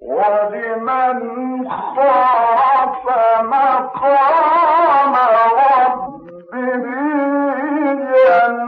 ولمن خاف مقام ربه جنة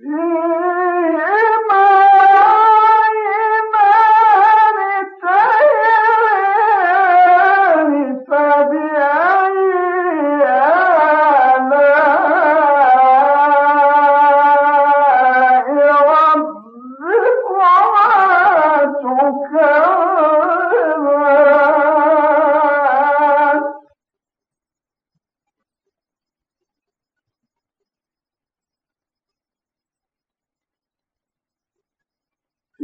Yeah.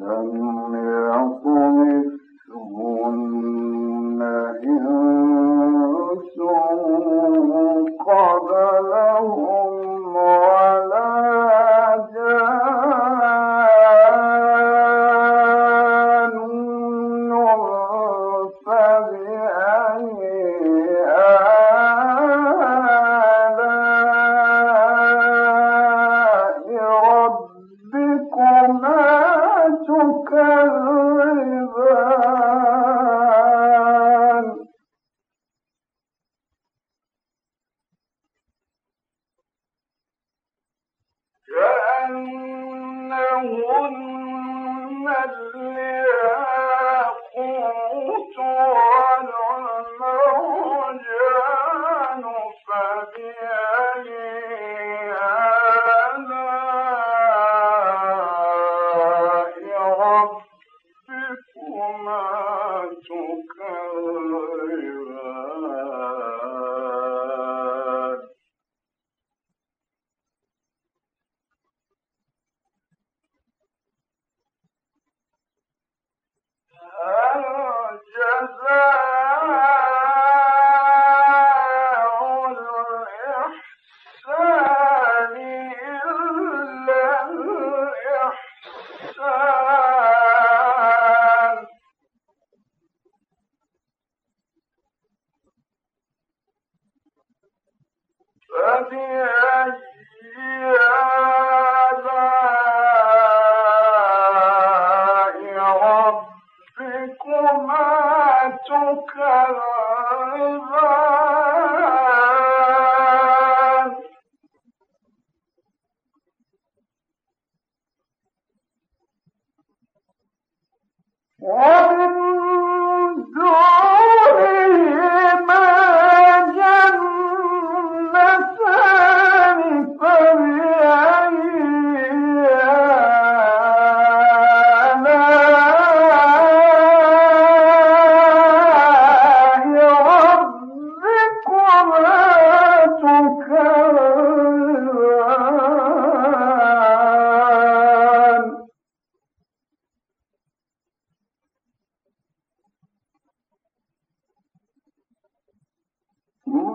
لم يكن مثله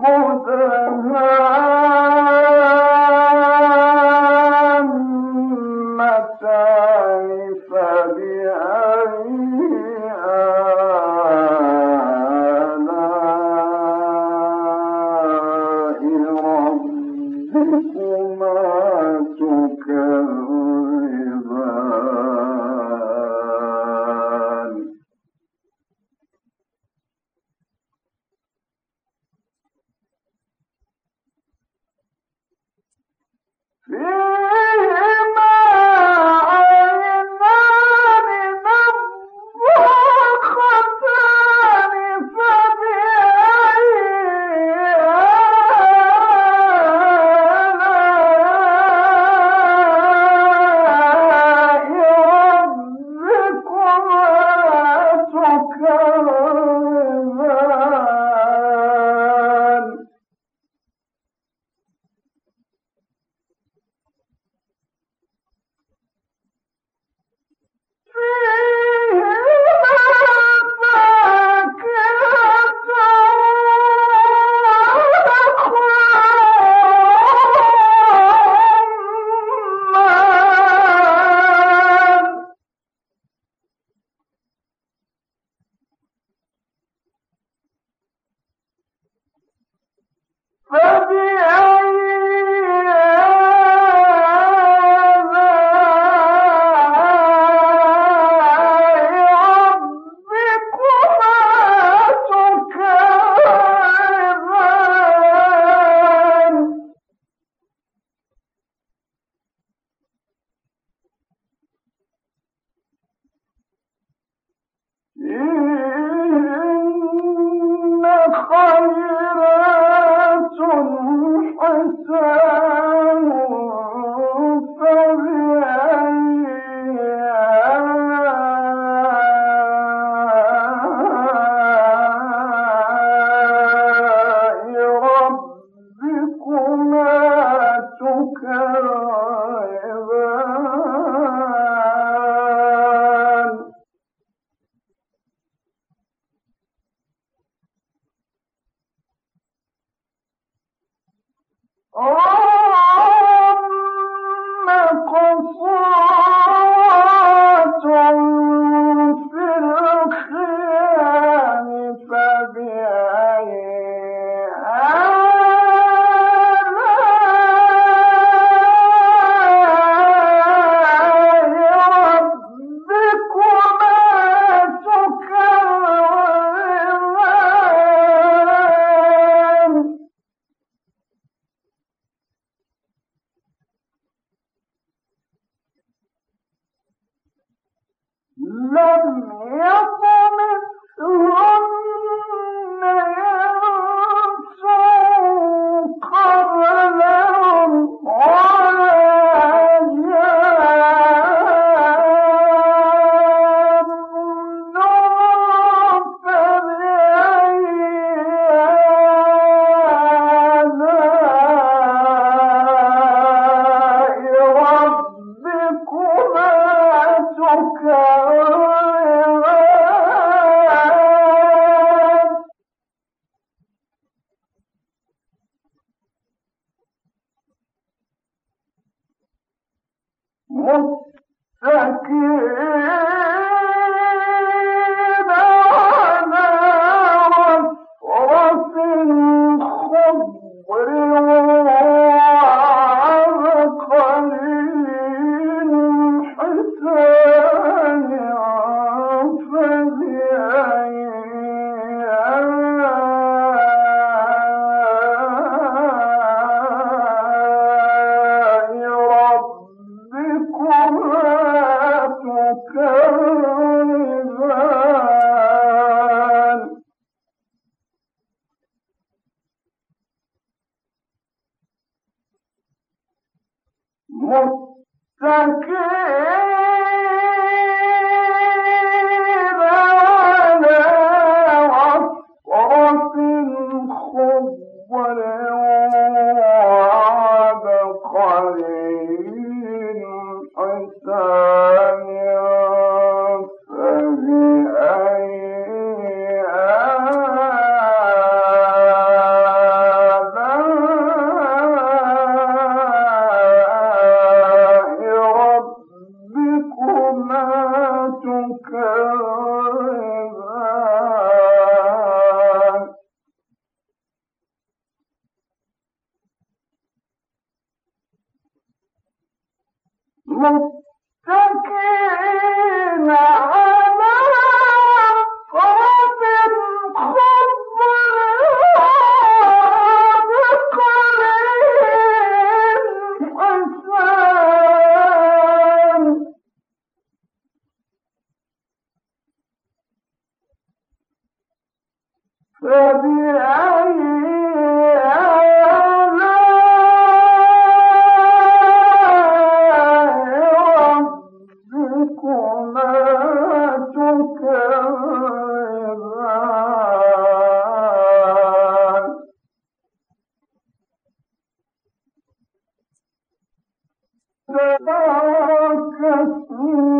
مدهش 没有功夫 ولو تبارك اسم